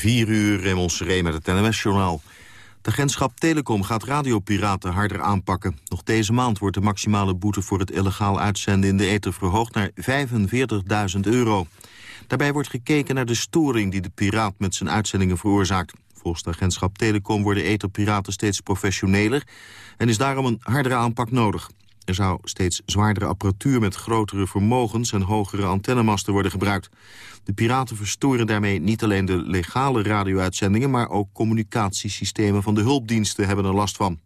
4 uur, Raymond Seré met het NMS-journaal. Het agentschap Telecom gaat radiopiraten harder aanpakken. Nog deze maand wordt de maximale boete voor het illegaal uitzenden in de ether verhoogd naar 45.000 euro. Daarbij wordt gekeken naar de storing die de piraat met zijn uitzendingen veroorzaakt. Volgens het agentschap Telecom worden etherpiraten steeds professioneler... en is daarom een hardere aanpak nodig. Er zou steeds zwaardere apparatuur met grotere vermogens... en hogere antennemasten worden gebruikt. De piraten verstoren daarmee niet alleen de legale radio-uitzendingen... maar ook communicatiesystemen van de hulpdiensten hebben er last van.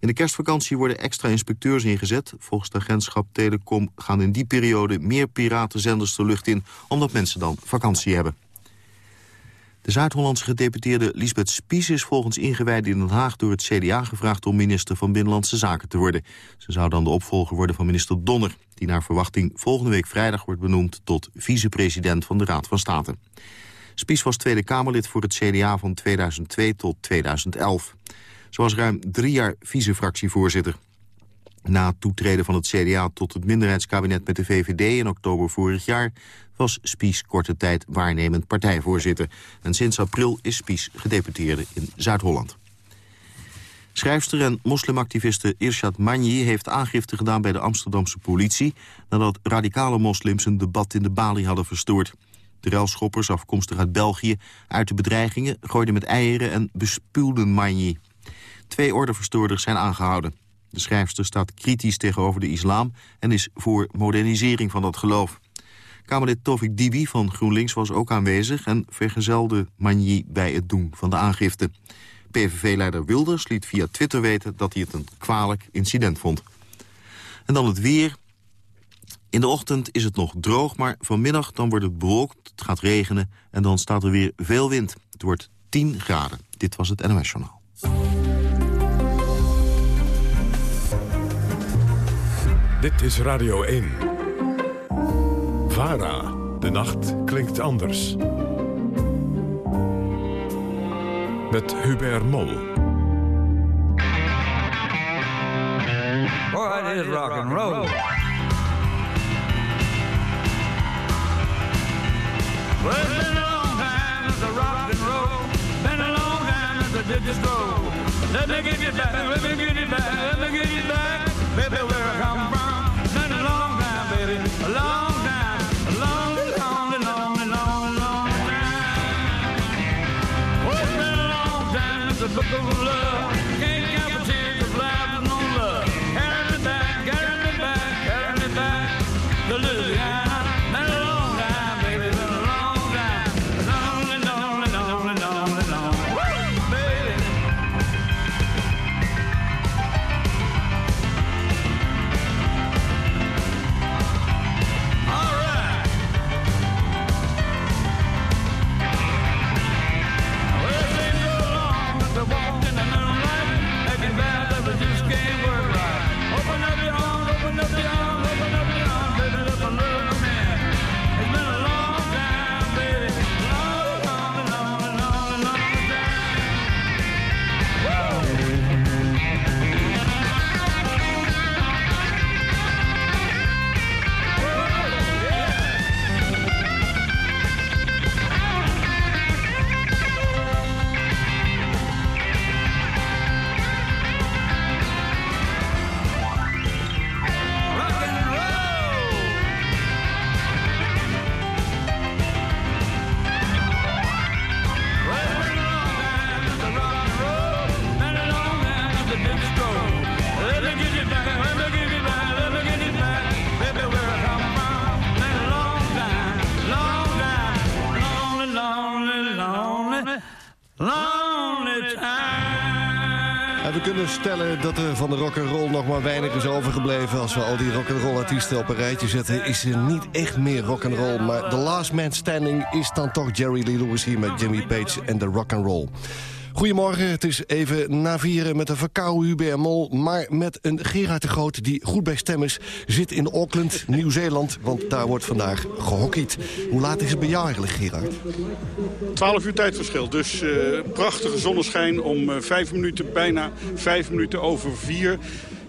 In de kerstvakantie worden extra inspecteurs ingezet. Volgens het agentschap Telecom gaan in die periode meer piratenzenders de lucht in... omdat mensen dan vakantie hebben. De Zuid-Hollandse gedeputeerde Lisbeth Spies is volgens ingewijden in Den Haag door het CDA gevraagd om minister van Binnenlandse Zaken te worden. Ze zou dan de opvolger worden van minister Donner, die naar verwachting volgende week vrijdag wordt benoemd tot vicepresident van de Raad van State. Spies was Tweede Kamerlid voor het CDA van 2002 tot 2011. Ze was ruim drie jaar vicefractievoorzitter. Na het toetreden van het CDA tot het minderheidskabinet met de VVD in oktober vorig jaar was Spies korte tijd waarnemend partijvoorzitter. En sinds april is Spies gedeputeerde in Zuid-Holland. Schrijfster en moslimactiviste Irshad Manji heeft aangifte gedaan bij de Amsterdamse politie... nadat radicale moslims een debat in de Bali hadden verstoord. De relschoppers, afkomstig uit België, uit de bedreigingen... gooiden met eieren en bespuwden Manji. Twee ordeverstoorders zijn aangehouden. De schrijfster staat kritisch tegenover de islam... en is voor modernisering van dat geloof. Kamerlid Tovik Dibi van GroenLinks was ook aanwezig... en vergezelde Magny bij het doen van de aangifte. PVV-leider Wilders liet via Twitter weten dat hij het een kwalijk incident vond. En dan het weer. In de ochtend is het nog droog, maar vanmiddag dan wordt het bewolkt, het gaat regenen... en dan staat er weer veel wind. Het wordt 10 graden. Dit was het NOS Journaal. Dit is Radio 1. VARA. De nacht klinkt anders. Met Hubert Mol. What is rock and roll? Well, it's been a long time since I rock and roll. Been a long time since I did this. Let me get you back, let me get you back, let me get you back, baby, where I come stellen dat er van de rock'n'roll nog maar weinig is overgebleven. Als we al die rock'n'roll artiesten op een rijtje zetten... is er niet echt meer rock'n'roll. Maar The Last Man Standing is dan toch Jerry Lee Lewis hier met Jimmy Page en de rock'n'roll. Goedemorgen, het is even na vieren met een verkouden Hubert Mol... maar met een Gerard de Groot die goed bij stem is... zit in Auckland, Nieuw-Zeeland, want daar wordt vandaag gehockeyd. Hoe laat is het bij jou eigenlijk, Gerard? 12 uur tijdverschil. Dus eh, prachtige zonneschijn om eh, vijf minuten, bijna vijf minuten over vier.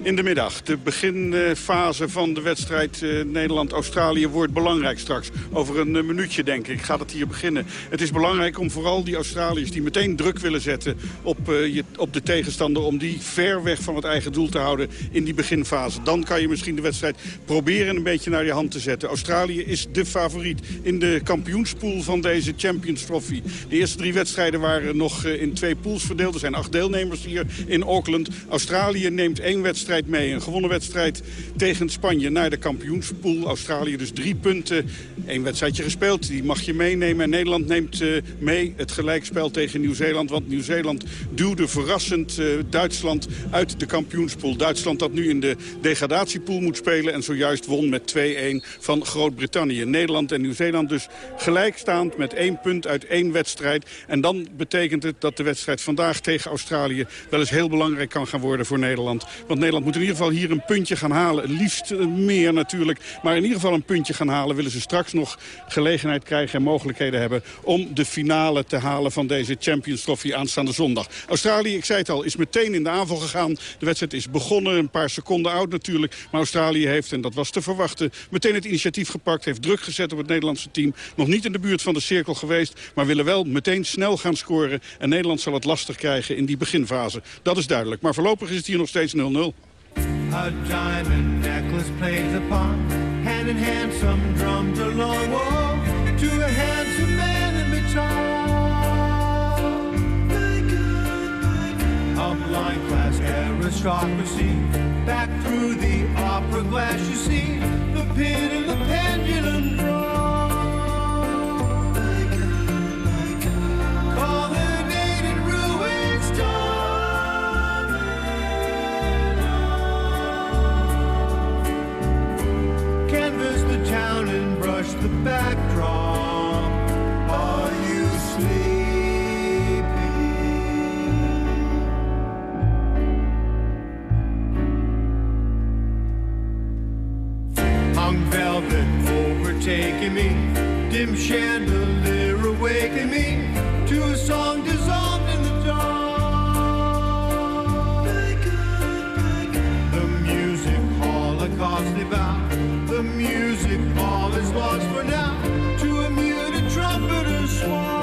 In de middag. De beginfase van de wedstrijd eh, Nederland-Australië wordt belangrijk straks. Over een eh, minuutje, denk ik, gaat het hier beginnen. Het is belangrijk om vooral die Australiërs die meteen druk willen zetten op, eh, je, op de tegenstander... om die ver weg van het eigen doel te houden in die beginfase. Dan kan je misschien de wedstrijd proberen een beetje naar je hand te zetten. Australië is de favoriet in de kampioenspool van deze Champions Trophy. De eerste drie wedstrijden waren nog in twee pools verdeeld. Er zijn acht deelnemers hier in Auckland. Australië neemt één wedstrijd mee. Een gewonnen wedstrijd tegen Spanje naar de kampioenspool. Australië dus drie punten. Eén wedstrijdje gespeeld, die mag je meenemen. En Nederland neemt uh, mee het gelijkspel tegen Nieuw-Zeeland. Want Nieuw-Zeeland duwde verrassend uh, Duitsland uit de kampioenspool. Duitsland dat nu in de degradatiepool moet spelen. En zojuist won met 2-1 van Groot-Brittannië. Nederland en Nieuw-Zeeland dus gelijkstaand met één punt uit één wedstrijd. En dan betekent het dat de wedstrijd vandaag tegen Australië... wel eens heel belangrijk kan gaan worden voor Nederland. Want Nederland moet in ieder geval hier een puntje gaan halen. Liefst eh, meer natuurlijk. Maar in ieder geval een puntje gaan halen. Willen ze straks nog gelegenheid krijgen en mogelijkheden hebben... om de finale te halen van deze Champions Trophy aanstaande zondag. Australië, ik zei het al, is meteen in de aanval gegaan. De wedstrijd is begonnen, een paar seconden oud natuurlijk. Maar Australië heeft, en dat was te verwachten, meteen het initiatief gepakt. Heeft druk gezet op het Nederlandse team. Nog niet in de buurt van de cirkel geweest. Maar willen wel meteen snel gaan scoren. En Nederland zal het lastig krijgen in die beginfase. Dat is duidelijk. Maar voorlopig is het hier nog steeds 0-0. A diamond necklace plays part, hand in hand some drums along wall, to a handsome man in guitar. A blind class aristocracy, back through the opera glass you see, the pin and the pendulum draw. the backdrop. Are you sleeping? Hung velvet overtaking me, dim chandelier awakening me to a song dissolved in the dark. The music is lost for now. To a muted trumpeter's swan.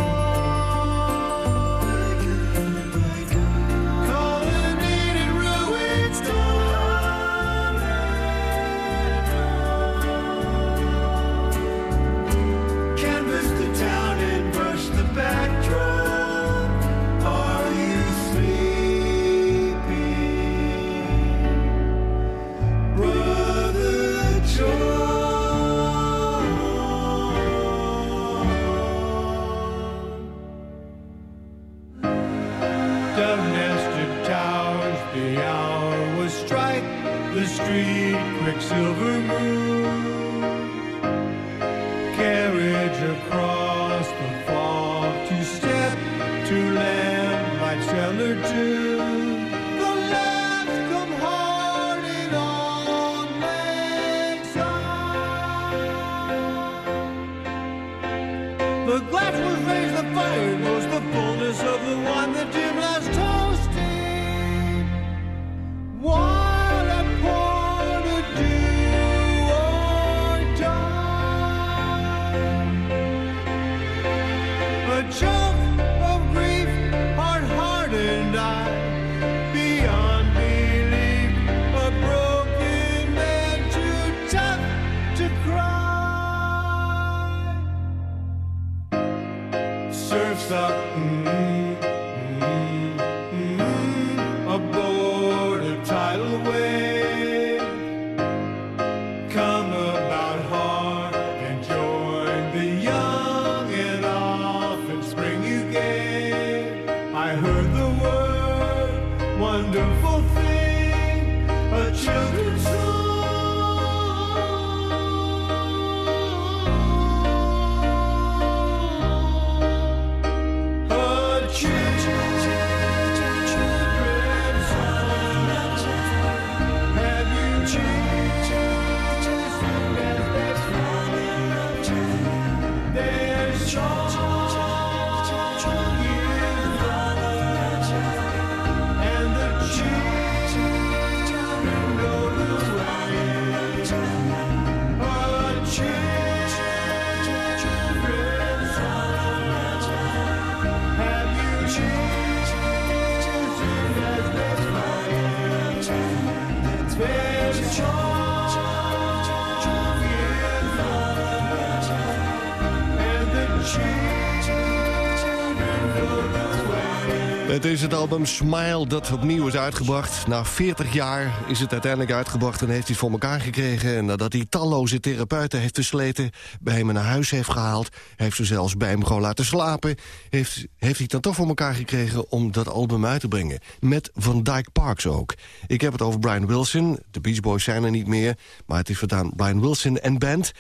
Album Smile dat opnieuw is uitgebracht. Na 40 jaar is het uiteindelijk uitgebracht en heeft hij het voor elkaar gekregen. En nadat hij talloze therapeuten heeft versleten, bij hem naar huis heeft gehaald... heeft ze zelfs bij hem gewoon laten slapen... heeft, heeft hij het dan toch voor elkaar gekregen om dat album uit te brengen. Met Van Dyke Parks ook. Ik heb het over Brian Wilson. De Beach Boys zijn er niet meer, maar het is vandaan Brian Wilson en band...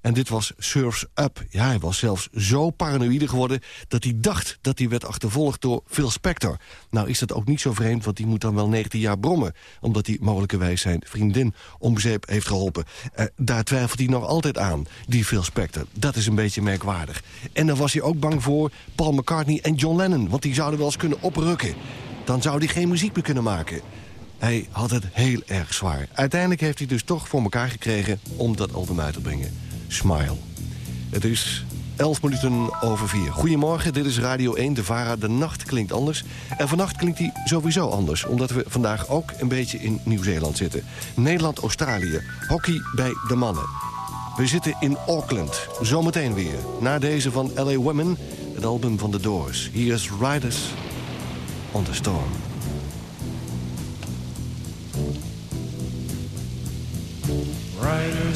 En dit was Surf's Up. Ja, hij was zelfs zo paranoïde geworden... dat hij dacht dat hij werd achtervolgd door Phil Spector. Nou is dat ook niet zo vreemd, want die moet dan wel 19 jaar brommen... omdat hij mogelijkerwijs zijn vriendin om zeep heeft geholpen. Uh, daar twijfelt hij nog altijd aan, die Phil Spector. Dat is een beetje merkwaardig. En dan was hij ook bang voor Paul McCartney en John Lennon... want die zouden wel eens kunnen oprukken. Dan zou hij geen muziek meer kunnen maken... Hij had het heel erg zwaar. Uiteindelijk heeft hij dus toch voor elkaar gekregen om dat album uit te brengen. Smile. Het is 11 minuten over 4. Goedemorgen, dit is Radio 1, de VARA. De nacht klinkt anders. En vannacht klinkt die sowieso anders. Omdat we vandaag ook een beetje in Nieuw-Zeeland zitten. Nederland-Australië. Hockey bij de mannen. We zitten in Auckland. Zometeen weer. Na deze van L.A. Women, het album van The Doors. Hier is Riders on the Storm.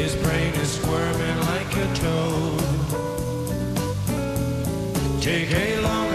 His brain is squirming like a toad. Take a long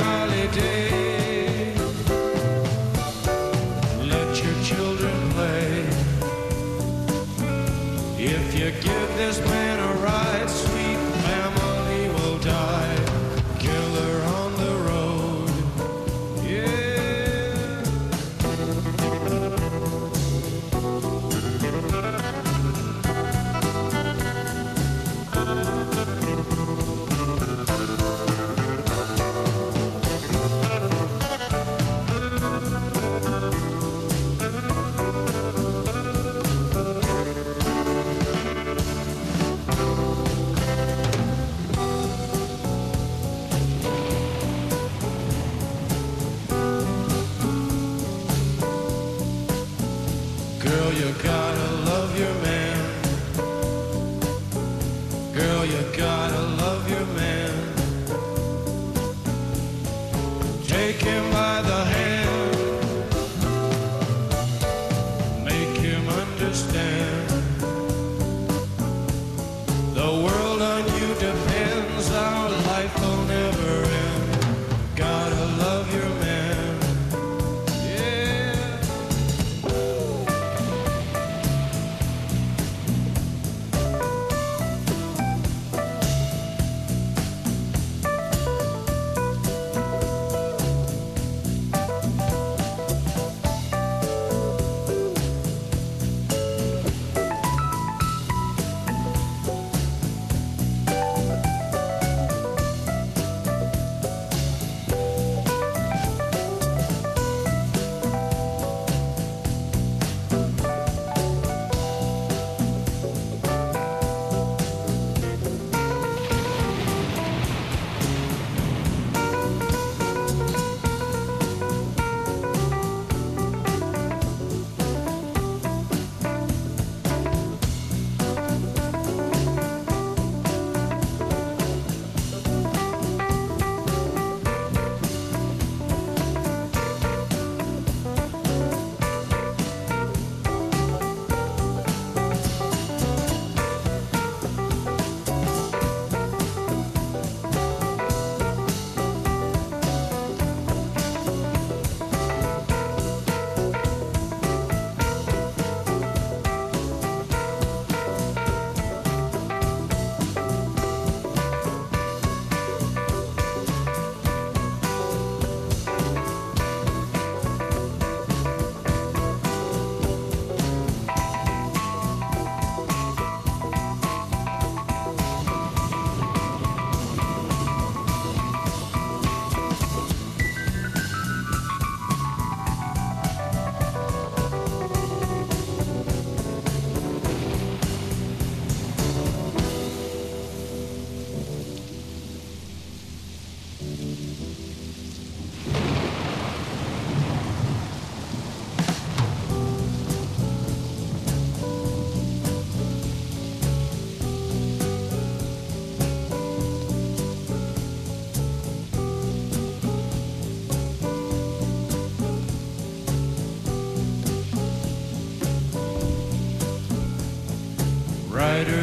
Girl, you gotta love your man.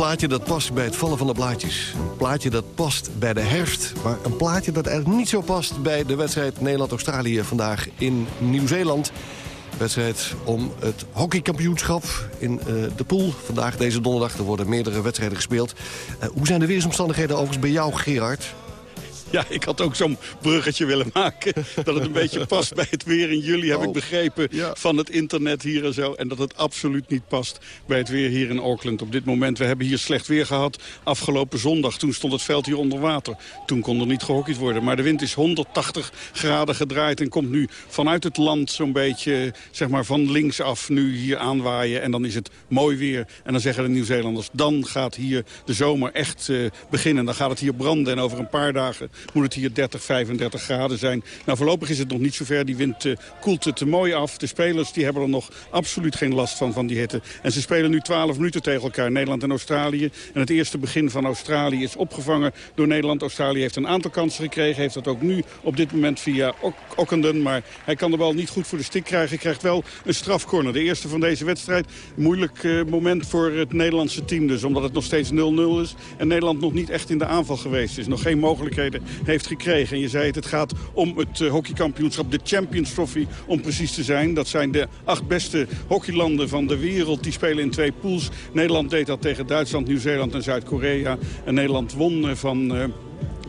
plaatje dat past bij het vallen van de blaadjes. Een plaatje dat past bij de herfst. Maar een plaatje dat eigenlijk niet zo past bij de wedstrijd Nederland-Australië vandaag in Nieuw-Zeeland. Wedstrijd om het hockeykampioenschap in eh, de pool. Vandaag, deze donderdag, er worden meerdere wedstrijden gespeeld. Eh, hoe zijn de weersomstandigheden overigens bij jou, Gerard? Ja, ik had ook zo'n bruggetje willen maken. Dat het een beetje past bij het weer in juli, heb Oh, ik begrepen. ja. Van het internet hier en zo. En dat het absoluut niet past bij het weer hier in Auckland op dit moment. We hebben hier slecht weer gehad afgelopen zondag. Toen stond het veld hier onder water. Toen kon er niet gehockeyd worden. Maar de wind is 180 graden gedraaid en komt nu vanuit het land zo'n beetje zeg maar, van links af nu hier aanwaaien. En dan is het mooi weer. En dan zeggen de Nieuw-Zeelanders, dan gaat hier de zomer echt eh, beginnen. Dan gaat het hier branden en over een paar dagen moet het hier 30, 35 graden zijn. Nou, voorlopig is het nog niet zover. Die wind eh, koelt het te mooi af. De spelers die hebben er nog absoluut geen last van, van die hitte. En ze spelen nu 12 minuten tegen elkaar, Nederland en Australië. En het eerste begin van Australië is opgevangen door Nederland. Australië heeft een aantal kansen gekregen. Heeft dat ook nu op dit moment via Ok-. Maar hij kan de bal niet goed voor de stik krijgen. Hij krijgt wel een strafcorner. De eerste van deze wedstrijd. Moeilijk eh, moment voor het Nederlandse team dus. Omdat het nog steeds 0-0 is. En Nederland nog niet echt in de aanval geweest is. Nog geen mogelijkheden heeft gekregen. En je zei het, het gaat om het eh, hockeykampioenschap. De Champions Trophy om precies te zijn. Dat zijn de acht beste hockeylanden van de wereld. Die spelen in twee pools. Nederland deed dat tegen Duitsland, Nieuw-Zeeland en Zuid-Korea. En Nederland won eh, van...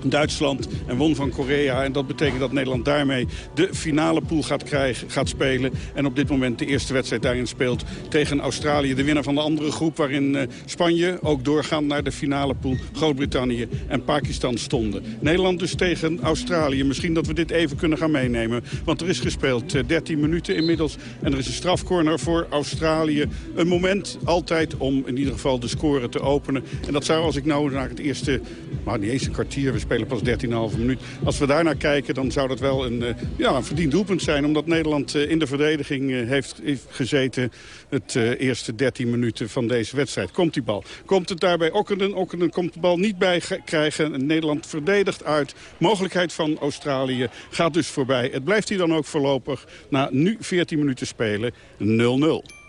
eh, Duitsland en won van Korea. En dat betekent dat Nederland daarmee de finale pool gaat, krijgen, gaat spelen. En op dit moment de eerste wedstrijd daarin speelt tegen Australië. De winnaar van de andere groep waarin eh, Spanje ook doorgaand naar de finale pool. Groot-Brittannië en Pakistan stonden. Nederland dus tegen Australië. Misschien dat we dit even kunnen gaan meenemen. Want er is gespeeld eh, 13 minuten inmiddels. En er is een strafcorner voor Australië. Een moment altijd om in ieder geval de score te openen. En dat zou als ik nou naar het eerste, maar niet eens een kwartier, spelen pas 13,5 minuut. Als we daarnaar kijken, dan zou dat wel een, eh, ja, een verdiend doelpunt zijn. Omdat Nederland eh, in de verdediging eh, heeft, gezeten het eerste 13 minuten van deze wedstrijd. Komt die bal. Komt het daarbij Okkenden? Okkenden komt de bal niet bij ge- krijgen. En Nederland verdedigt uit. Mogelijkheid van Australië gaat dus voorbij. Het blijft hier dan ook voorlopig na nu 14 minuten spelen 0-0.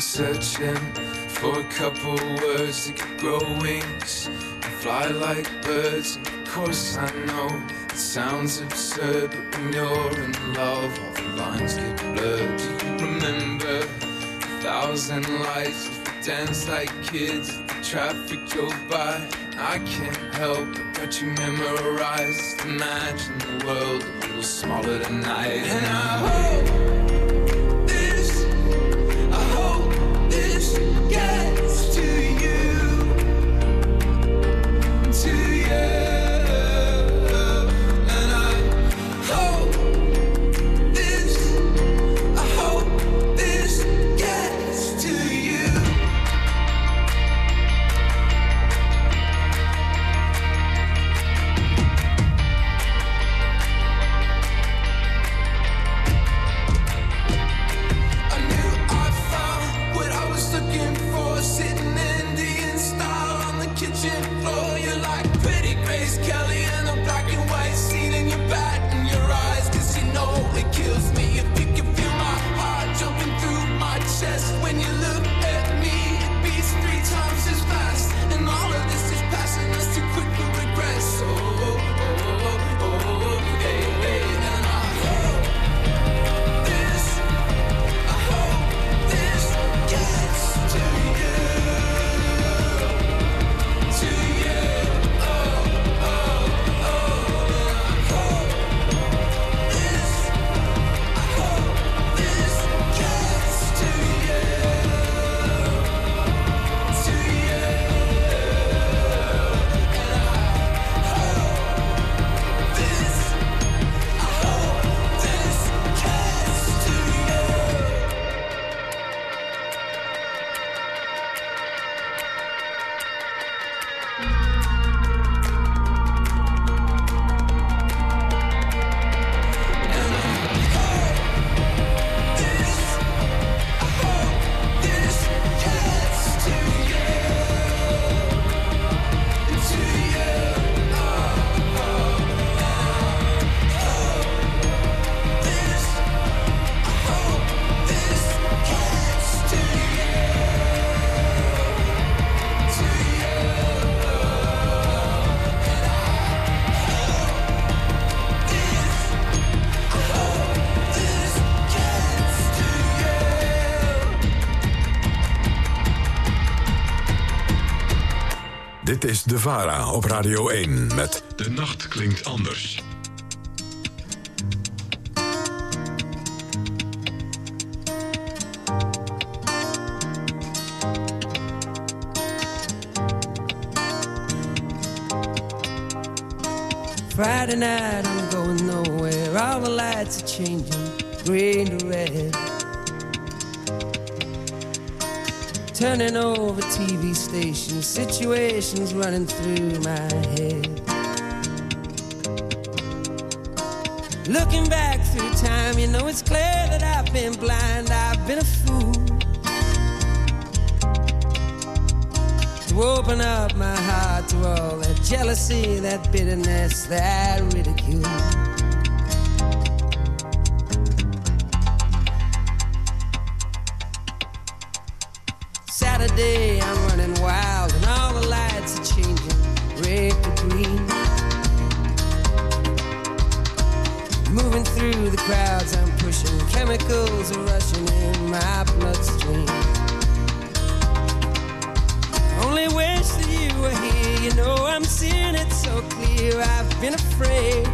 Been searching for a couple words that could grow wings and fly like birds. And of course, I know it sounds absurd, but when you're in love, all the lines get blurred. Do you remember a thousand lights as we danced like kids? The traffic drove by. I can't help but got you memorized. Imagine the world a little smaller tonight, and I hope Dit is De Vara op Radio 1 met De Nacht Klinkt Anders. Friday night, I'm going nowhere. All the lights are changing, green to red. Turning over TV stations, situations running through my head. Looking back through time, you know it's clear that I've been blind, I've been a fool. To open up my heart to all that jealousy, that bitterness, that ridicule. Chemicals rushing in my bloodstream. Only wish that you were here. You know I'm seeing it so clear. I've been afraid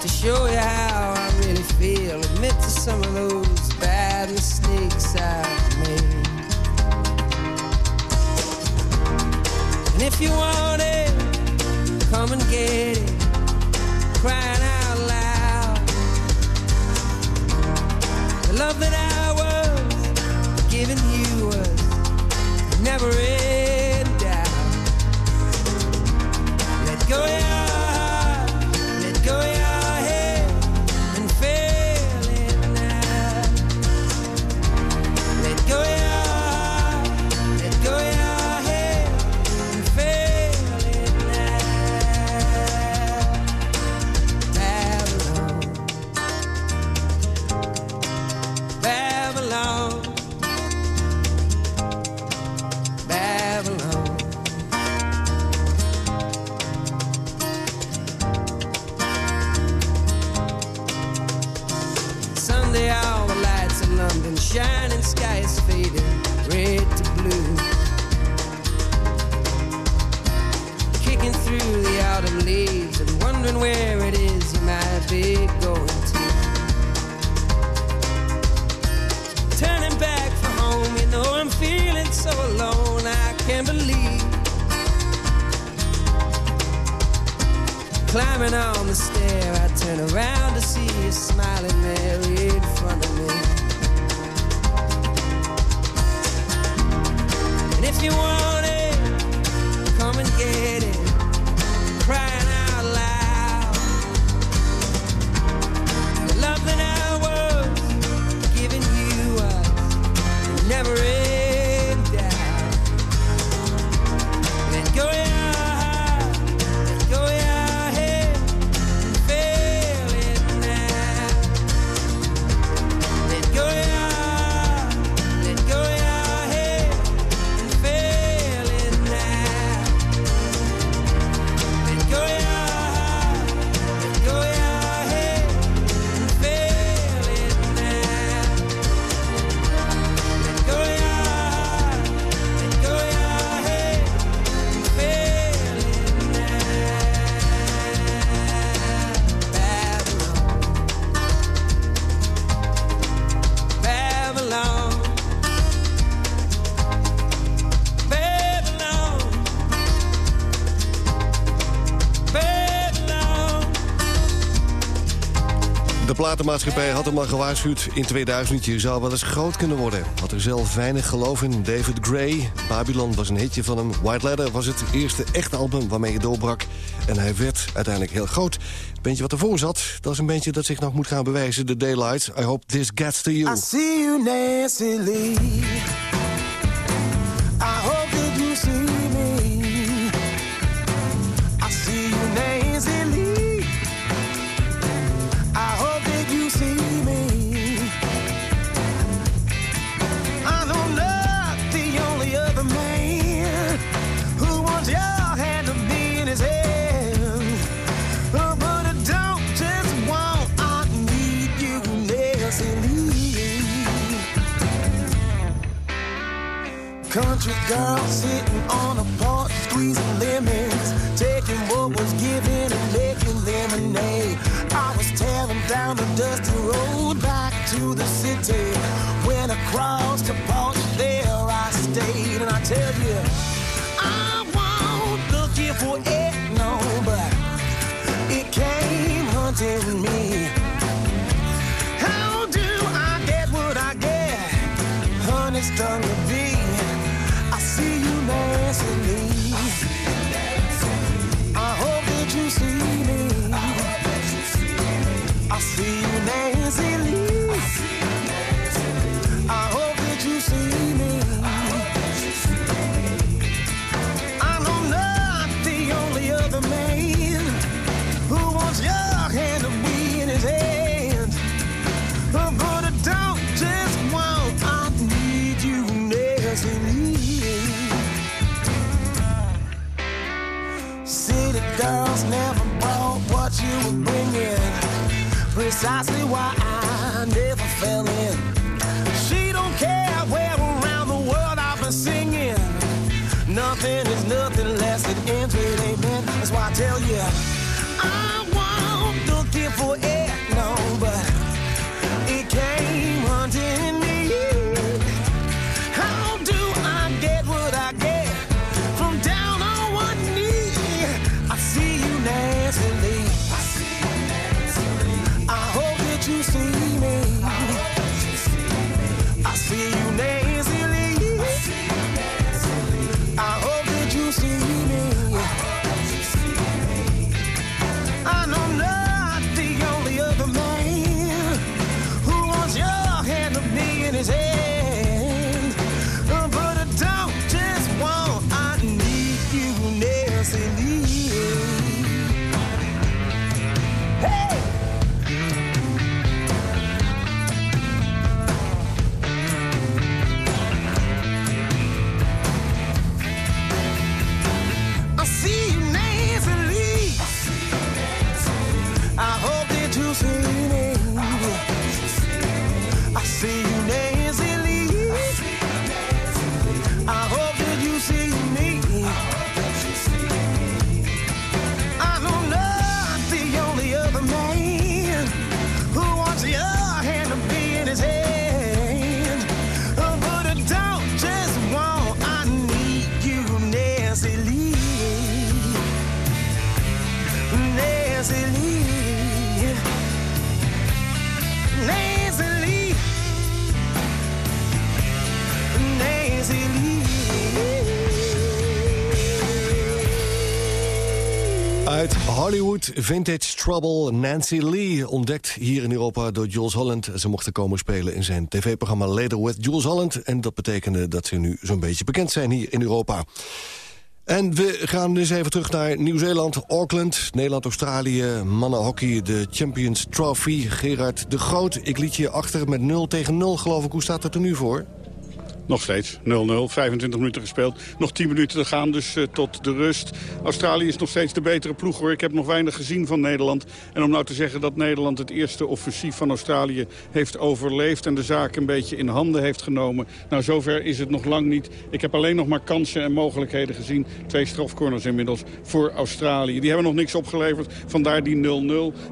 to show you how I really feel. Admit to some of those bad mistakes I've made. And if you want it, come and get it. Crying love that I where it is you might be going to. Turning back for home, you know I'm feeling so alone. I can't believe climbing on the stair. I turn around to see you smiling there in front of me. And if you want platenmaatschappij had hem al gewaarschuwd. In 2000 je zou wel eens groot kunnen worden. Had er zelf weinig geloof in. David Gray, Babylon was een hitje van hem. White Leather was het eerste echte album waarmee hij doorbrak. En hij werd uiteindelijk heel groot. Bandje wat ervoor zat, dat is een bandje dat zich nog moet gaan bewijzen. The Daylight. I hope this gets to you. I see you, Nancy Lee. Country girl sitting on a porch, squeezing lemons, taking what was given and making lemonade. I was tearing down the dusty road back to the city. When I crossed the porch, you were bringing. Precisely why I never fell in. She don't care where around the world I've been singing. Nothing is nothing less than entertainment. That's why I tell you, I won't looking for it, Hollywood Vintage Trouble Nancy Lee. Ontdekt hier in Europa door Jules Holland. Ze mochten komen spelen in zijn tv-programma Later with Jules Holland. En dat betekende dat ze nu zo'n beetje bekend zijn hier in Europa. En we gaan dus even terug naar Nieuw-Zeeland, Auckland, Nederland-Australië, mannenhockey, de Champions Trophy. Gerard de Groot, ik liet je achter met 0 tegen 0 geloof ik. Hoe staat het er nu voor? Nog steeds 0-0, 25 minuten gespeeld. Nog 10 minuten te gaan, dus eh, tot de rust. Australië is nog steeds de betere ploeg hoor. Ik heb nog weinig gezien van Nederland. En om nou te zeggen dat Nederland het eerste offensief van Australië heeft overleefd... en de zaak een beetje in handen heeft genomen. Nou, zover is het nog lang niet. Ik heb alleen nog maar kansen en mogelijkheden gezien. Twee strafcorners inmiddels voor Australië. Die hebben nog niks opgeleverd, vandaar die 0-0.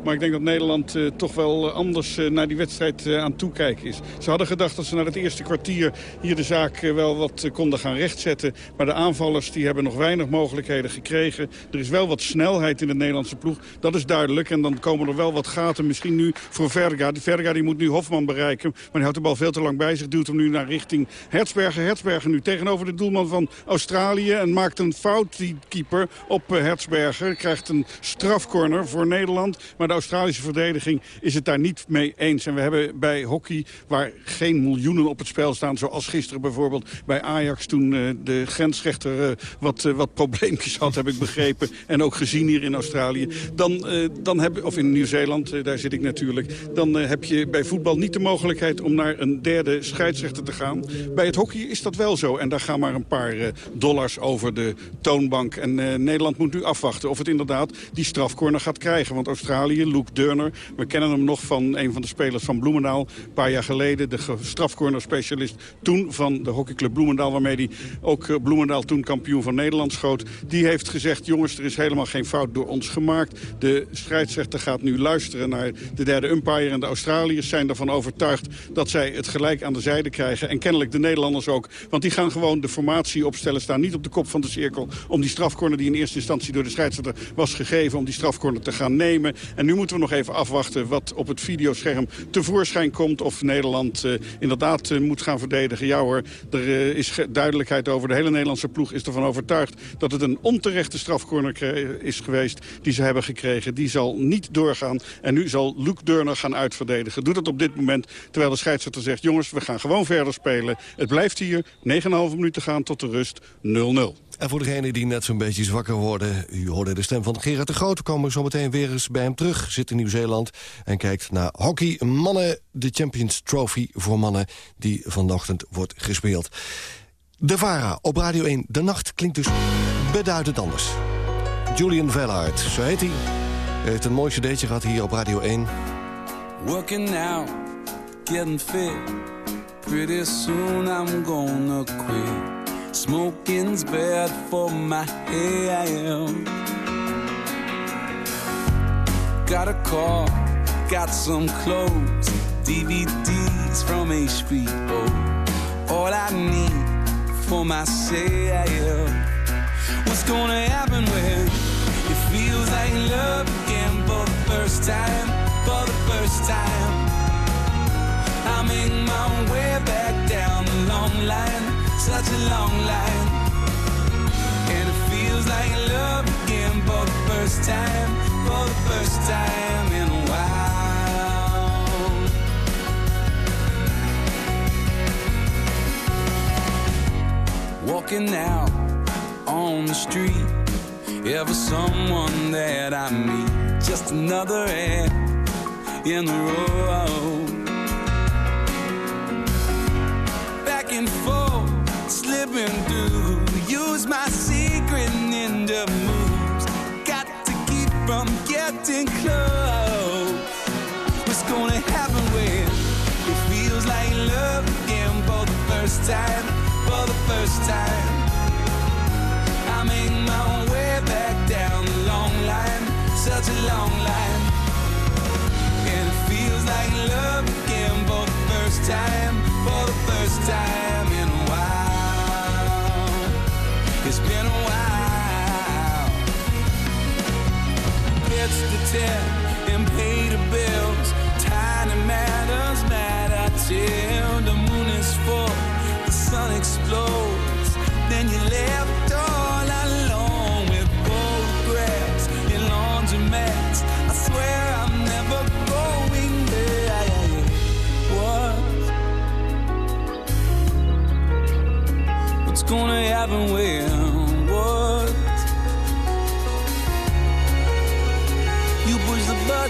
Maar ik denk dat Nederland eh, toch wel eh, anders naar die wedstrijd aan toekijken is. Ze hadden gedacht dat ze naar het eerste kwartier hier de zaak eh, wel wat eh, konden gaan rechtzetten. Maar de aanvallers die hebben nog weinig mogelijkheden gekregen. Er is wel wat snelheid in de Nederlandse ploeg. Dat is duidelijk. En dan komen er wel wat gaten misschien nu voor Verga. Verga die moet nu Hofman bereiken. Maar die houdt de bal veel te lang bij zich. Duwt hem nu naar richting Hertzberger. Hertzberger nu tegenover de doelman van Australië. En maakt een fout, die keeper, op eh, Hertzberger. Krijgt een strafcorner voor Nederland. Maar de Australische verdediging is het daar niet mee eens. En we hebben bij hockey, waar geen miljoenen op het spel staan... zoals gisteren bijvoorbeeld bij Ajax... toen eh, de grensrechter eh, wat, eh, wat probleempjes had, heb ik begrepen. En ook gezien hier in Australië. Dan, dan heb, of in Nieuw-Zeeland, daar zit ik natuurlijk. Dan heb je bij voetbal niet de mogelijkheid om naar een derde scheidsrechter te gaan. Bij het hockey is dat wel zo. En daar gaan maar een paar dollars over de toonbank. En Nederland moet nu afwachten of het inderdaad die strafcorner gaat krijgen. Want Australië, Luke Durner, we kennen hem nog van een van de spelers van Bloemendaal. Een paar jaar geleden, de strafcorner specialist toen van de hockeyclub Bloemendaal... waarmee hij ook eh, Bloemendaal toen kampioen van Nederland schoot... die heeft gezegd, jongens, er is helemaal geen fout door ons gemaakt. De scheidsrechter gaat nu luisteren naar de derde umpire... en de Australiërs zijn ervan overtuigd dat zij het gelijk aan de zijde krijgen. En kennelijk de Nederlanders ook. Want die gaan gewoon de formatie opstellen, staan niet op de kop van de cirkel... om die strafcorner die in eerste instantie door de scheidsrechter was gegeven... om die strafcorner te gaan nemen. En nu moeten we nog even afwachten wat op het videoscherm tevoorschijn komt... of Nederland eh, inderdaad eh, moet gaan verdedigen. Ja er eh, is duidelijkheid over. De hele Nederlandse ploeg is ervan overtuigd... dat het een onterechte strafcorner is geweest die ze hebben gekregen. Die zal niet doorgaan. En nu zal Luke Durner gaan uitverdedigen. Doet het op dit moment, terwijl de scheidsrechter zegt... jongens, we gaan gewoon verder spelen. Het blijft hier 9,5 minuten gaan tot de rust 0-0. En voor degenen die net zo'n beetje zwakker worden... u hoorde de stem van Gerard de Groot. We komen zo meteen weer eens bij hem terug. Zit in Nieuw-Zeeland en kijkt naar hockey. Mannen, de Champions Trophy voor mannen... die vanochtend wordt gespeeld. De VARA op Radio 1. De nacht klinkt dus beduidend anders. Julian Vellard, zo heet hij. Hij heeft een mooi cd'tje gehad hier op Radio 1. Working now, getting fit. Pretty soon I'm gonna quit. Smoking's bad for my health. Got a car, got some clothes, DVDs from HBO. All I need for myself. What's gonna happen when it feels like love again for the first time? For the first time, I make my way back down the long line, such a long line. And it feels like love again for the first time, for the first time in a while. Walking out on the street, ever someone that I meet, just another hand in the road. Back and forth, slipping through, use my secret ninja moves. Got to keep from getting close. What's gonna happen when it feels like love again for the first time? For the first time, I make my way back down the long line, such a long line. And it feels like love again for the first time, for the first time. It's been a while. It's the tip and pay the bills. Tiny matters matter till the moon is full, the sun explodes. Then you left all alone with photographs in laundromats. I swear I'm never going there. What? What's gonna happen when?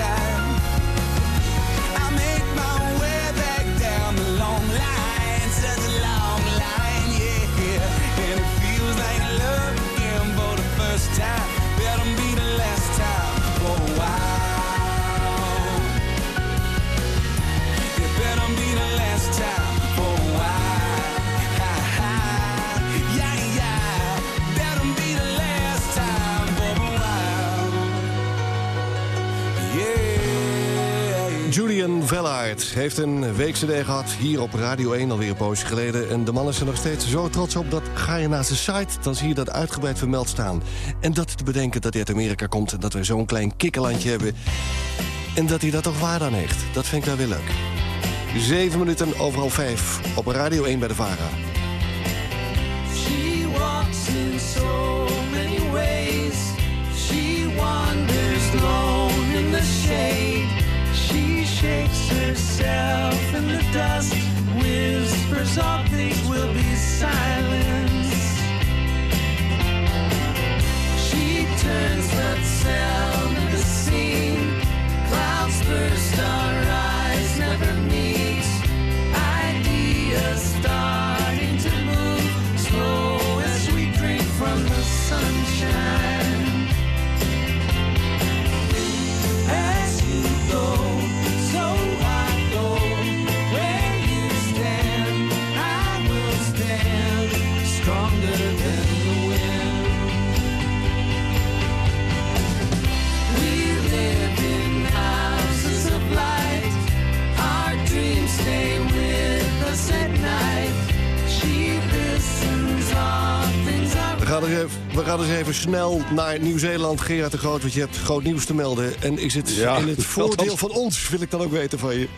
the Vellard heeft een week CD gehad hier op Radio 1 alweer een poosje geleden. En de man is er nog steeds zo trots op dat ga je naar zijn site... dan zie je dat uitgebreid vermeld staan. En dat te bedenken dat hij uit Amerika komt... en dat we zo'n klein kikkerlandje hebben. En dat hij dat toch waar aan heeft. Dat vind ik wel weer leuk. Zeven minuten overal vijf op Radio 1 bij de VARA. She so many ways. She wanders lone in the shade. herself in the dust, whispers all things will be silence. She turns the sound of the scene, clouds burst, our eyes never meet. Ideas start. We gaan eens even snel naar Nieuw-Zeeland. Gerard de Groot, want je hebt groot nieuws te melden. En is het Ja, in het voordeel van ons, wil ik dan ook weten van je.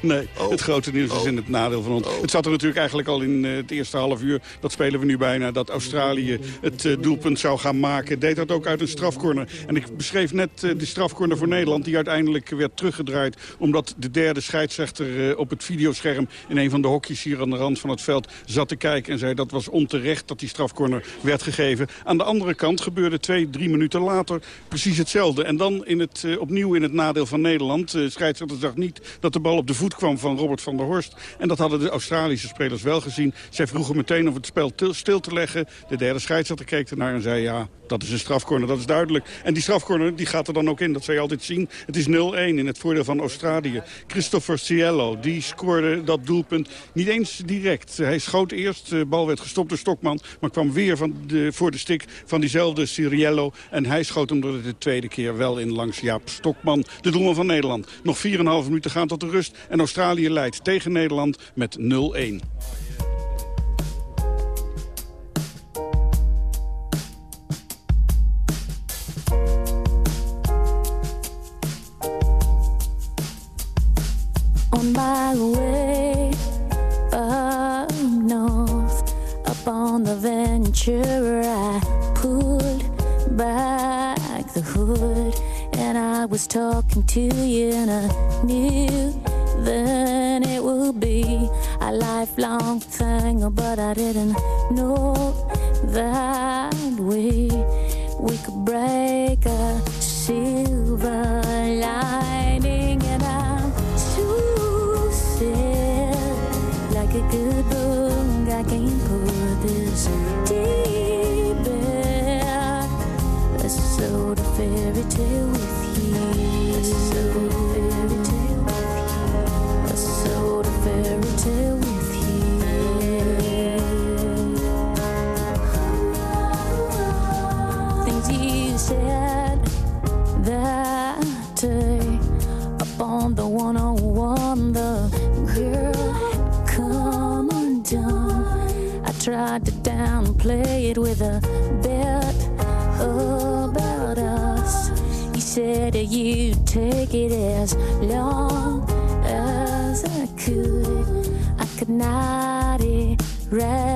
Nee, het grote nieuws is in het nadeel van ons. Het zat er natuurlijk eigenlijk al in eh, het eerste half uur. Dat spelen we nu bijna. Dat Australië het eh, doelpunt zou gaan maken. Deed dat ook uit een strafcorner. En ik beschreef net eh, de strafcorner voor Nederland. Die uiteindelijk werd teruggedraaid. Omdat de derde scheidsrechter op het videoscherm... in een van de hokjes hier aan de rand van het veld zat te kijken. En zei dat was onterecht dat die strafcorner werd gegeven. Aan de andere kant gebeurde twee, drie minuten later precies hetzelfde. En dan in het, eh, opnieuw in het nadeel van Nederland. De scheidsrechter zag niet dat de bal op de voet kwam van Robert van der Horst. En dat hadden de Australische spelers wel gezien. Zij vroegen meteen of het spel til- stil te leggen. De derde scheidsrechter keek ernaar en zei ja, dat is een strafcorner, dat is duidelijk. En die strafcorner die gaat er dan ook in, dat je altijd zien. Het is 0-1 in het voordeel van Australië. Christopher Cielo, die scoorde dat doelpunt niet eens direct. Hij schoot eerst, de bal werd gestopt door Stokman... maar kwam weer van de, voor de stik van diezelfde Ciriello. En hij schoot hem er de tweede keer wel in langs Jaap Stokman, de doelman van Nederland. Nog 4,5 minuten gaan tot de rust en Australië leidt tegen Nederland met 0-1. on my way on the venture, I pulled back the hood and I was talking to you, and I knew then it would be a lifelong thing, but I didn't know that we we could break a silver downplay it with a bet about us. You said that you'd take it as long as I could. I could not erase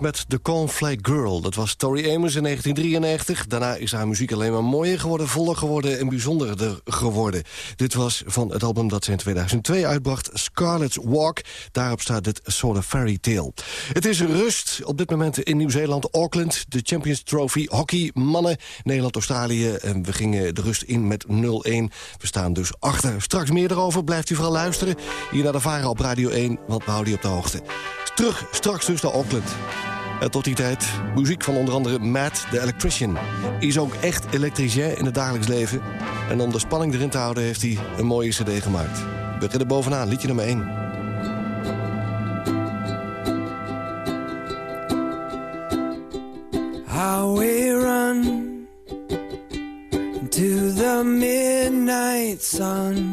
Met The Cornflake Girl. Dat was Tori Amos in 1993. Daarna is haar muziek alleen maar mooier geworden, voller geworden en bijzonderder geworden. Dit was van het album dat ze in 2002 uitbracht, Scarlet's Walk. Daarop staat dit Sort of Fairy Tale. Het is rust op dit moment in Nieuw-Zeeland, Auckland. De Champions Trophy hockey mannen, Nederland-Australië. En we gingen de rust in met 0-1. We staan dus achter. Straks meer erover. Blijft u vooral luisteren. Hier naar de Varen op Radio 1, want we houden u op de hoogte. Terug straks dus naar Auckland. En tot die tijd muziek van onder andere Matt the Electrician. Is ook echt elektricien in het dagelijks leven. En om de spanning erin te houden heeft hij een mooie cd gemaakt. We beginnen bovenaan, liedje nummer 1. highway run to the midnight sun.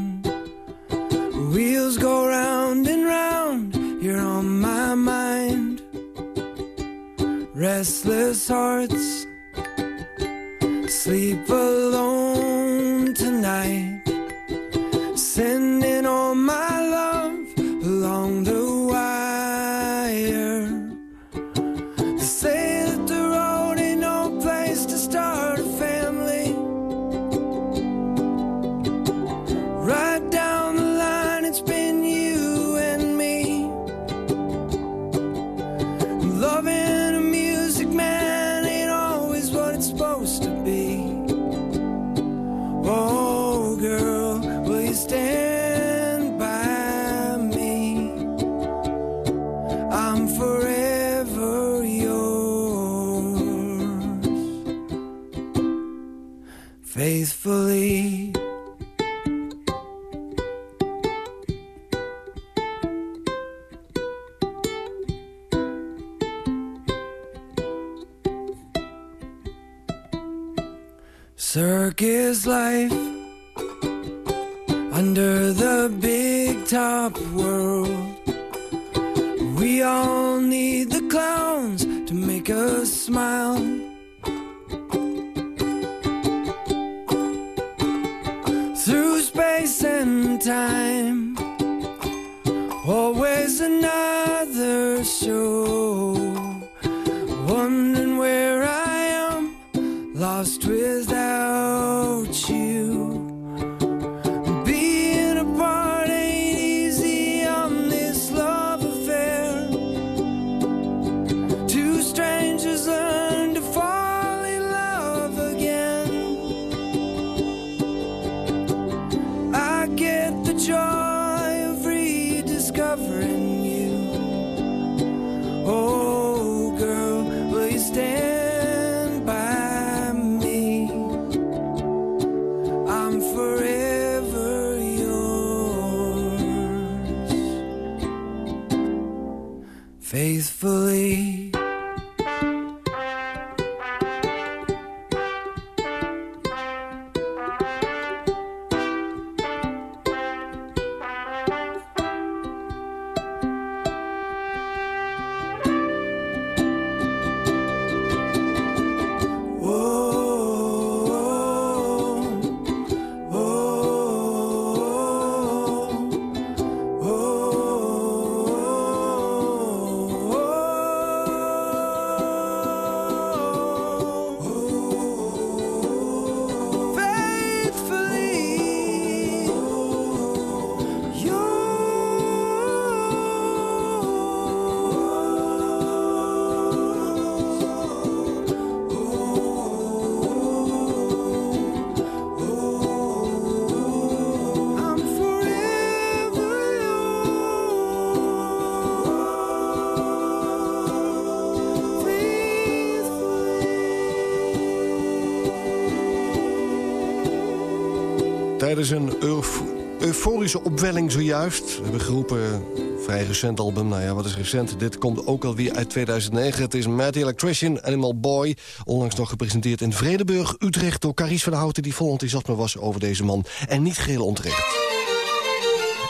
Tijdens een euf- euforische opwelling zojuist. We hebben geroepen, eh, vrij recent album. Nou ja, wat is recent? Dit komt ook alweer uit 2009. Het is Mad Electrician, Animal Boy. Onlangs nog gepresenteerd in Vredeburg, Utrecht... door Caries van der Houten, die vol enthousiasme was over deze man. En niet geheel onterecht.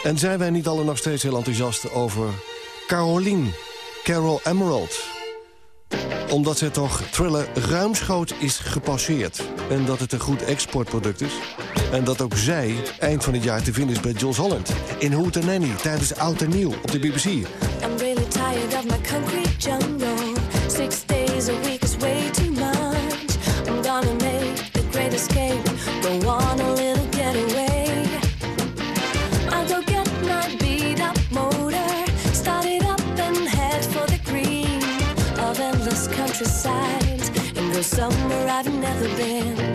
En zijn wij niet allen nog steeds heel enthousiast over Caroline, Carol Emerald omdat zij toch thriller ruimschoots is gepasseerd. En dat het een goed exportproduct is. En dat ook zij eind van het jaar te vinden is bij Jules Holland. In Hoot Nanny tijdens Oud en Nieuw op de BBC. I'm really tired of my concrete jungle. Six days a week is way too much. I'm gonna make the great escape. Go on a little getaway. I'll go get my beat up motor. Start it up and head for the green of endless countryside. And go somewhere I've never been.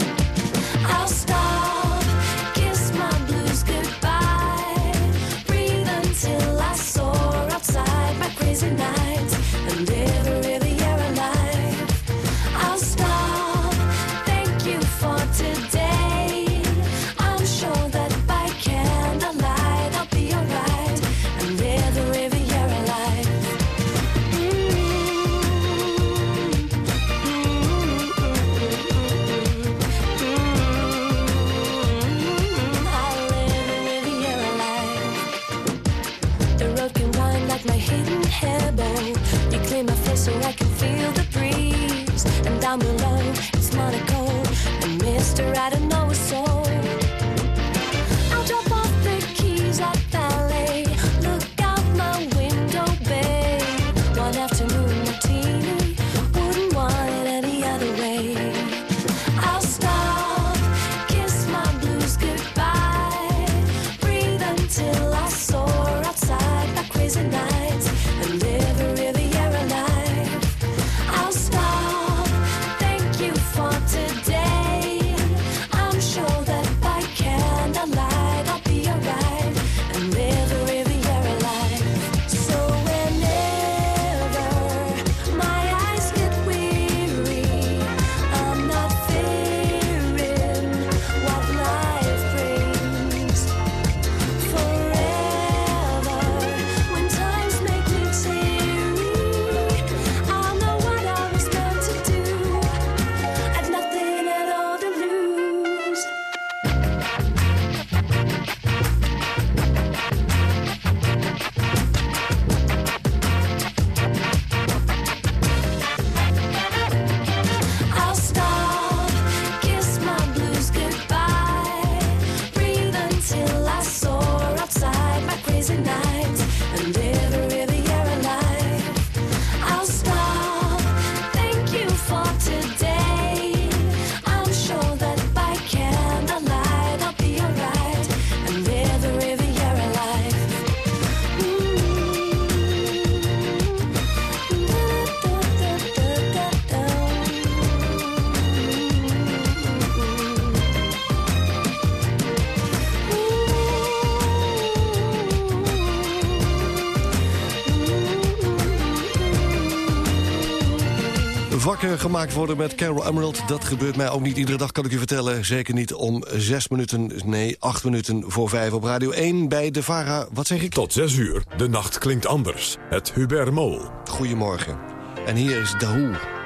Wakker gemaakt worden met Carol Emerald, dat gebeurt mij ook niet iedere dag, kan ik u vertellen. Zeker niet om zes minuten, nee, acht minuten voor vijf op Radio 1 bij de VARA. Wat zeg ik? Tot 6 uur, de nacht klinkt anders. Het Hubert Mol. Goedemorgen. En hier is Dahoo.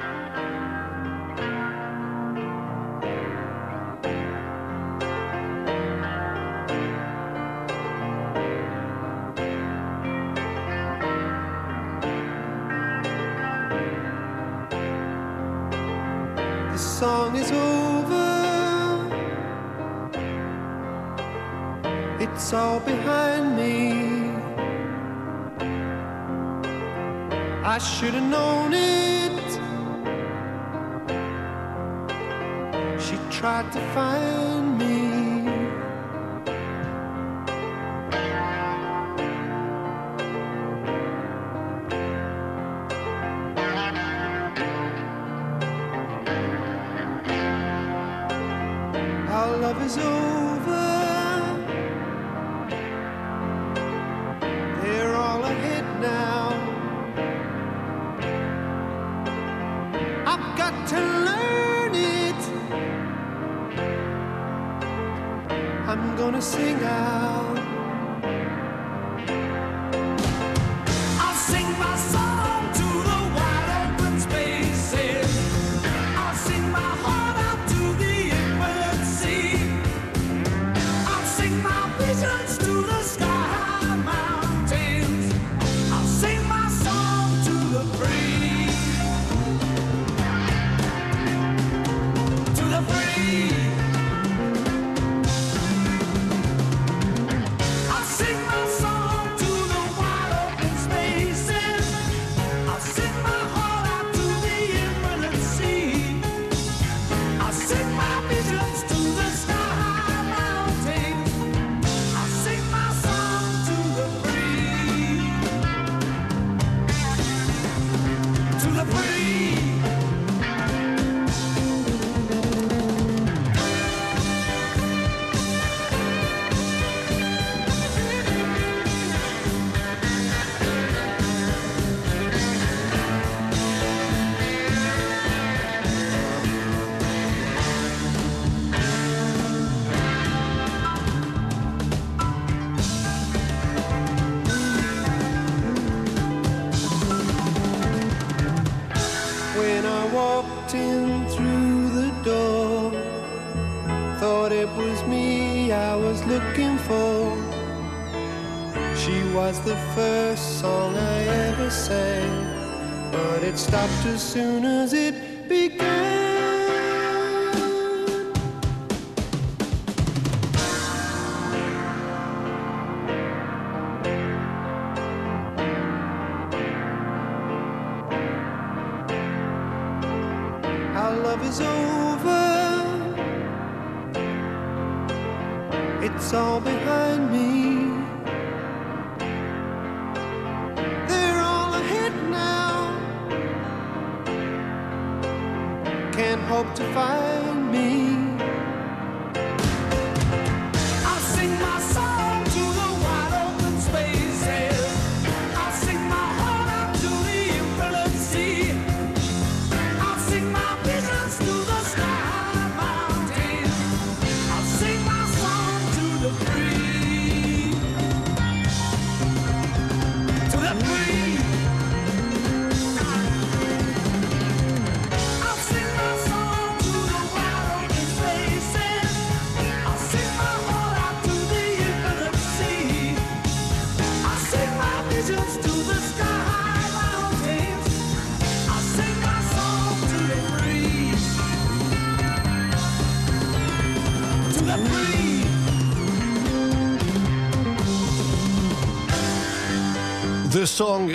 As soon as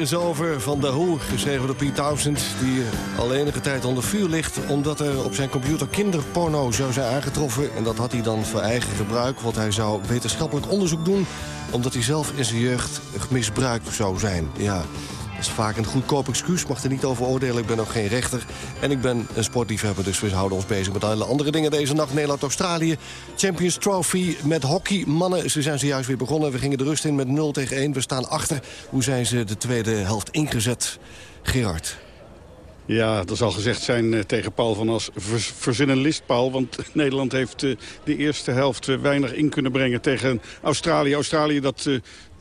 is Over van The Who, geschreven door Pete Townsend... die al enige tijd onder vuur ligt... omdat er op zijn computer kinderporno zou zijn aangetroffen. En dat had hij dan voor eigen gebruik, want hij zou wetenschappelijk onderzoek doen... omdat hij zelf in zijn jeugd misbruikt zou zijn. Ja, dat is vaak een goedkoop excuus, mag er niet over oordelen. Ik ben ook geen rechter en ik ben een sportliefhebber... dus we houden ons bezig met alle andere dingen deze nacht. Nederland-Australië, Champions Trophy met hockey. Mannen, ze zijn zojuist weer begonnen. We gingen de rust in met 0 tegen 1. We staan achter. Hoe zijn ze de tweede helft ingezet? Gerard. Ja, dat zal gezegd zijn eh, tegen Paul van As. Vers, verzin een list, Paul. Want Nederland heeft eh, de eerste helft eh, weinig in kunnen brengen tegen Australië. Australië dat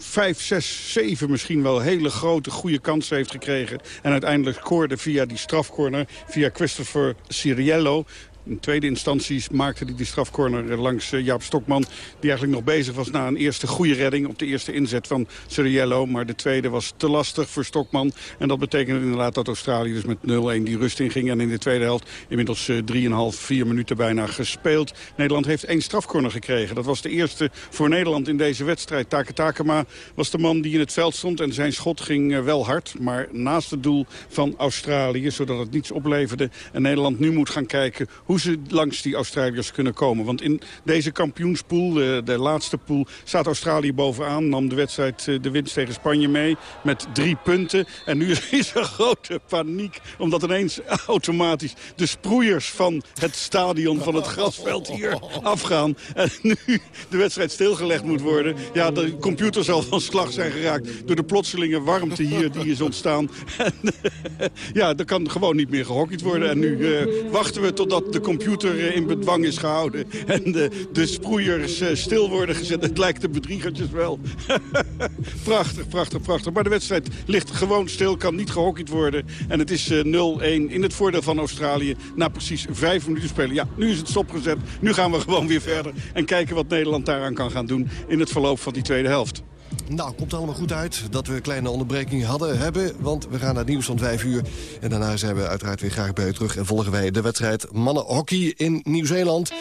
vijf, zes, zeven misschien wel hele grote, goede kansen heeft gekregen. En uiteindelijk scoorde via die strafcorner, via Christopher Siriello. In tweede instantie maakte hij die strafcorner langs eh, Jaap Stokman... die eigenlijk nog bezig was na een eerste goede redding... op de eerste inzet van Suriello. Maar de tweede was te lastig voor Stokman. En dat betekende inderdaad dat Australië dus met 0-1 die rust inging. En in de tweede helft inmiddels eh, 3,5, 4 minuten bijna gespeeld. Nederland heeft één strafcorner gekregen. Dat was de eerste voor Nederland in deze wedstrijd. Take Takema was de man die in het veld stond. En zijn schot ging eh, wel hard, maar naast het doel van Australië... zodat het niets opleverde. En Nederland nu moet gaan kijken ze langs die Australiërs kunnen komen. Want in deze kampioenspool, de, de laatste pool, staat Australië bovenaan. Nam de wedstrijd eh, de winst tegen Spanje mee met drie punten. En nu is er grote paniek, omdat ineens automatisch de sproeiers van het stadion, van het grasveld hier afgaan. En nu de wedstrijd stilgelegd moet worden. Ja, de computer zal van slag zijn geraakt door de plotselinge warmte hier die is ontstaan. En, ja, er kan gewoon niet meer gehockeyd worden. En nu eh, wachten we totdat de computer eh, in bedwang is gehouden. En de, de sproeiers eh, stil worden gezet. Het lijkt de bedriegertjes wel. prachtig, prachtig, prachtig. Maar de wedstrijd ligt gewoon stil, kan niet gehockeyd worden. En het is eh, 0-1 in het voordeel van Australië. Na precies vijf minuten spelen. Ja, nu is het stopgezet. Nu gaan we gewoon weer verder. En kijken wat Nederland daaraan kan gaan doen in het verloop van die tweede helft. Nou, komt allemaal goed uit dat we een kleine onderbreking hadden hebben. Want we gaan naar nieuws van 5 uur. En daarna zijn we uiteraard weer graag bij u terug. En volgen wij de wedstrijd mannenhockey in Nieuw-Zeeland.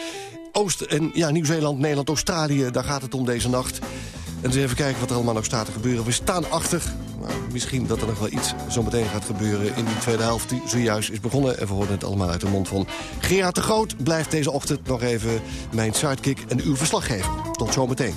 Oost- en ja, Nieuw-Zeeland, Nederland, Australië. Daar gaat het om deze nacht. En eens even kijken wat er allemaal nog staat te gebeuren. We staan achter. Misschien dat er nog wel iets zo meteen gaat gebeuren in die tweede helft die zojuist is begonnen. En we horen het allemaal uit de mond van Gerard de Groot. Blijft deze ochtend nog even mijn sidekick en uw verslaggever. Tot zometeen.